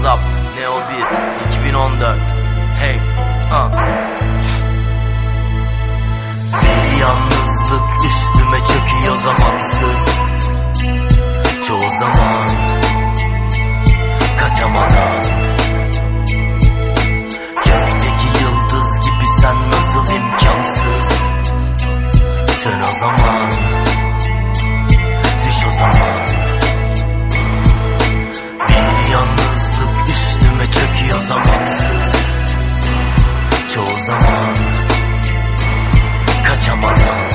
Azap Neo 1 2014 Hey uh. Çoğu zaman Kaçamadan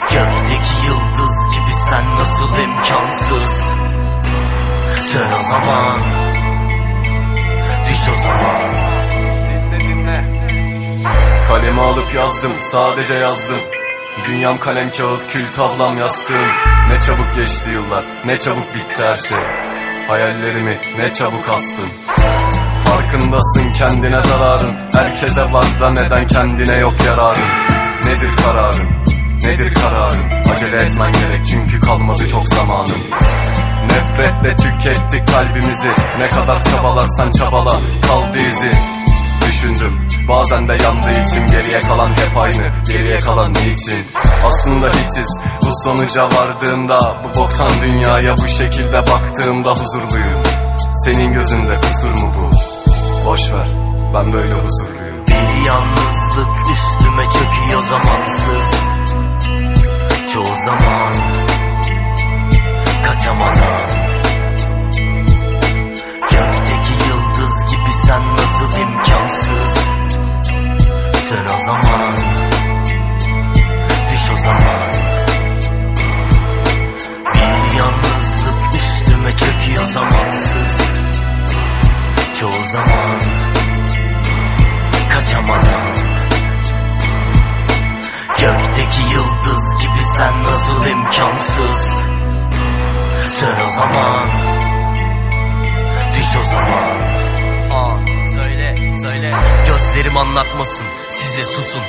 Gökteki yıldız gibi sen nasıl imkansız Sön o zaman Düş o zaman Dinle dinle. Kalemi alıp yazdım, sadece yazdım. Dünyam kalem kağıt, kül tablam yastığım. Ne çabuk geçti yıllar, ne çabuk bitti her şey. Hayallerimi ne çabuk astım. Farkındasın kendine zararın. Herkese var da neden kendine yok yararın. Nedir kararın? Nedir kararın? Acele etmen gerek çünkü kalmadı çok zamanım. Nefretle tükettik kalbimizi Ne kadar çabalarsan çabala kaldı izi Düşündüm bazen de yandığı için Geriye kalan hep aynı geriye kalan niçin Aslında hiçiz bu sonuca vardığımda Bu boktan dünyaya bu şekilde baktığımda huzurluyum Senin gözünde kusur mu bu? Boş ver ben böyle huzurluyum. Bir yalnızlık üstüme çöküyor zamansız. Çoğu zaman Kaçamadan imkansız Sön o zaman. Düş o zaman. Aa, söyle söyle. Gözlerim anlatmasın size susun.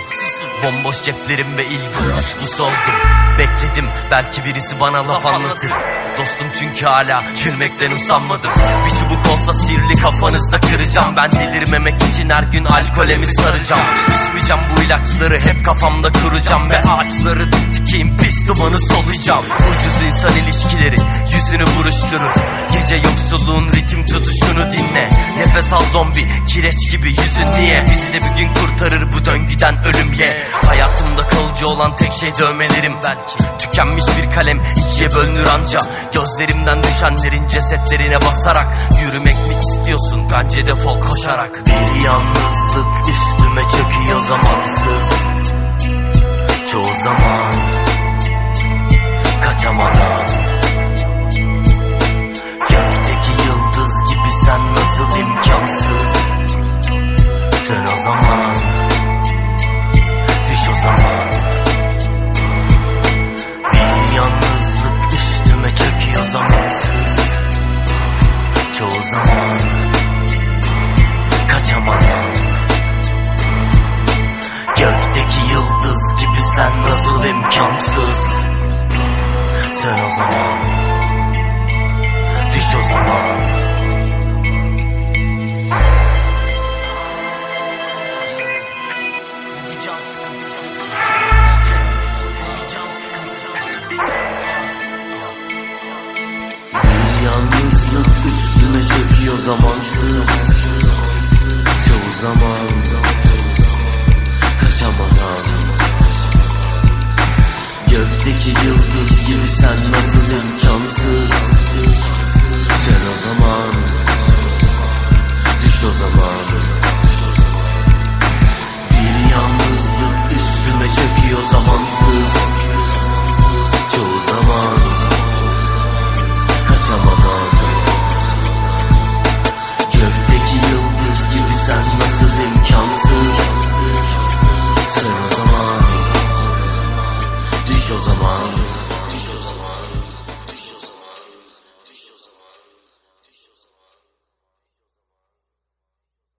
Bomboş ceplerim ve ilgim uslusu oldum Bekledim belki birisi bana laf anlatır. Dostum çünkü hala gülmekten usanmadım. Bir çubuk olsa sihirli kafanızda kıracağım. Ben delirmemek için her gün alkolemi saracağım. İçmeyeceğim bu ilaçları hep kafamda kuracağım Ve ağaçları diktiğim pis dumanı soluyacağım Ucuz insan ilişkileri yüzünü buruşturur Gece yoksulluğun ritim tutuşunu dinle. Nefes al zombi kireç gibi yüzün niye Bizi de bir gün kurtarır bu döngüden ölüm ye. Hayatımda kalıcı olan tek şey dövmelerim. Belki Tükenmiş bir kalem ikiye bölünür anca. Gözlerimden düşenlerin cesetlerine basarak. Yürümek mi istiyorsun? Bence defol koşarak. Bir yalnızlık üstüme çöküyor zamansız üstüme çöküyor zamansız. Çoğu zaman Kaçamadan Gökteki yıldız gibi sen nasıl imkansız? Sön o zaman Sen nasıl imkansız? Sen o zaman. Düş o zaman. Bir yalnızlık üstüme çöküyor zamansız. Çoğu zaman Kaçamadan. Gökteki yıldız gibi sen nasıl imkansız? Sen o zaman. Düş o zaman.